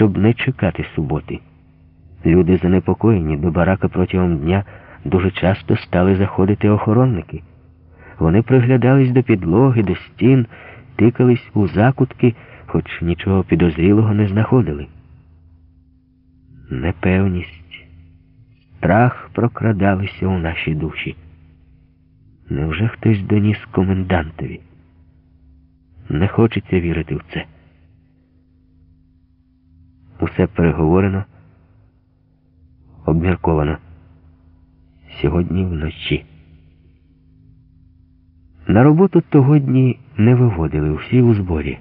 щоб не чекати суботи. Люди занепокоєні до барака протягом дня дуже часто стали заходити охоронники. Вони приглядались до підлоги, до стін, тикались у закутки, хоч нічого підозрілого не знаходили. Непевність, страх прокрадалися у наші душі. Невже хтось доніс комендантові? Не хочеться вірити в це. Усе переговорено, обмірковано. Сьогодні вночі. На роботу того дні не виводили всі у зборі.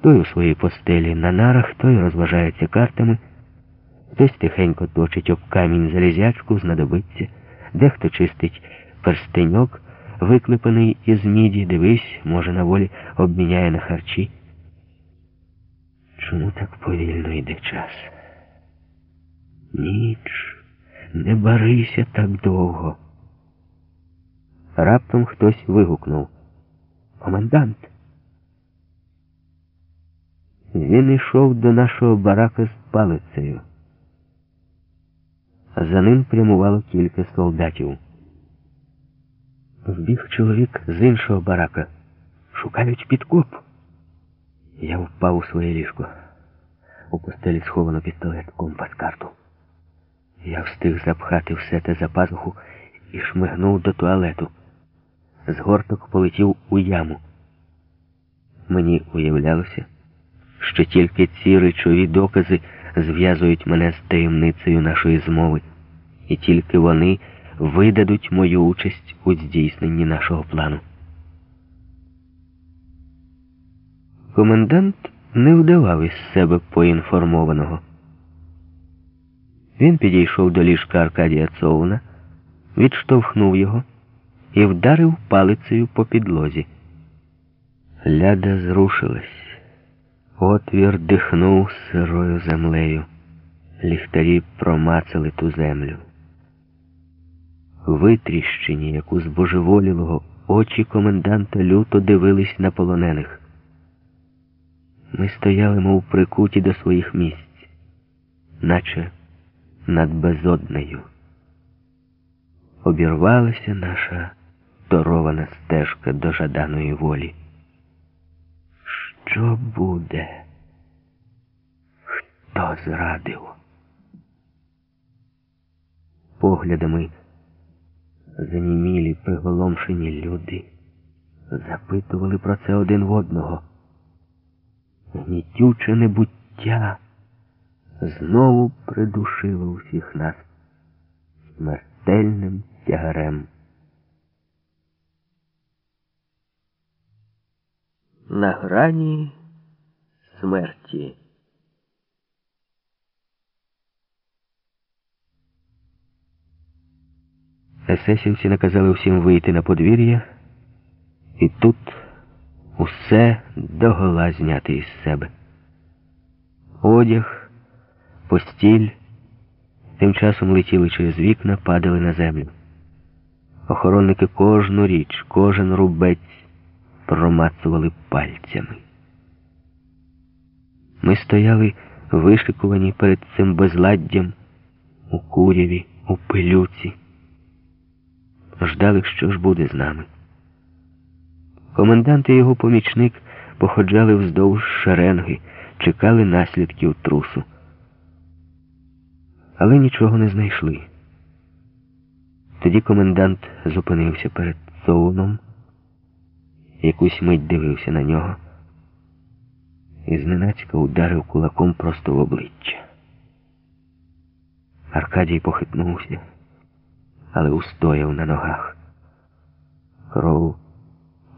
Той у своїй постелі на нарах, той розважається картами, хтось тихенько точить об камінь залізячку, знадобиться, дехто чистить перстеньок, виклепаний із міді, дивись, може, на волі обміняє на харчі. Чому так повільно йде час? Ніч, не барися так довго. Раптом хтось вигукнув Комендант. Він йшов до нашого барака з палицею. За ним прямувало кілька солдатів. Вбіг чоловік з іншого барака. Шукають підкоп. Я впав у своє ліжко. У постелі сховано пістолет, компас, карту. Я встиг запхати все те за пазуху і шмигнув до туалету. Згорток полетів у яму. Мені уявлялося, що тільки ці речові докази зв'язують мене з таємницею нашої змови, і тільки вони видадуть мою участь у здійсненні нашого плану. Комендант не вдавав із себе поінформованого. Він підійшов до ліжка Аркадія Цоуна, відштовхнув його і вдарив палицею по підлозі. Ляда зрушилась. Отвір дихнув сирою землею. Ліхтарі промацали ту землю. Витріщені, як у збожеволілого, очі коменданта люто дивились на полонених. Ми стояли, мов прикуті до своїх місць, наче над безоднею. Обірвалася наша торована стежка до жаданої волі. Що буде? Хто зрадив? Поглядами занімілі, приголомшені люди запитували про це один в одного. Гнітюче небуття знову придушило усіх нас смертельним тягарем. На грані смерті. Есесівці наказали всім вийти на подвір'я, і тут усе догола зняти із себе. Одяг, постіль тим часом летіли через вікна, падали на землю. Охоронники кожну річ, кожен рубець промацували пальцями. Ми стояли вишикувані перед цим безладдям у куряві, у пилюці. Ждали, що ж буде з нами. Комендант і його помічник походжали вздовж шеренги, чекали наслідків трусу. Але нічого не знайшли. Тоді комендант зупинився перед Соуном, якусь мить дивився на нього і зненацька ударив кулаком просто в обличчя. Аркадій похитнувся, але устояв на ногах. Кров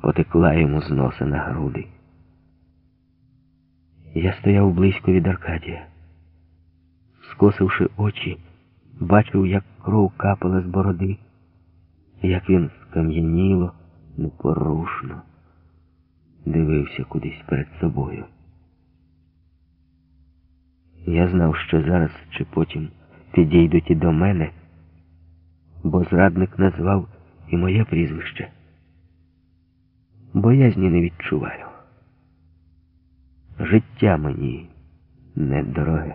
потекла йому з носа на груди. Я стояв близько від Аркадія. Скосивши очі, бачив, як кров капала з бороди, як він скам'яніло, непорушно дивився кудись перед собою. Я знав, що зараз чи потім підійдуть і до мене, бо зрадник назвав і моє прізвище. Боязні не відчуваю. Життя мені не дороги.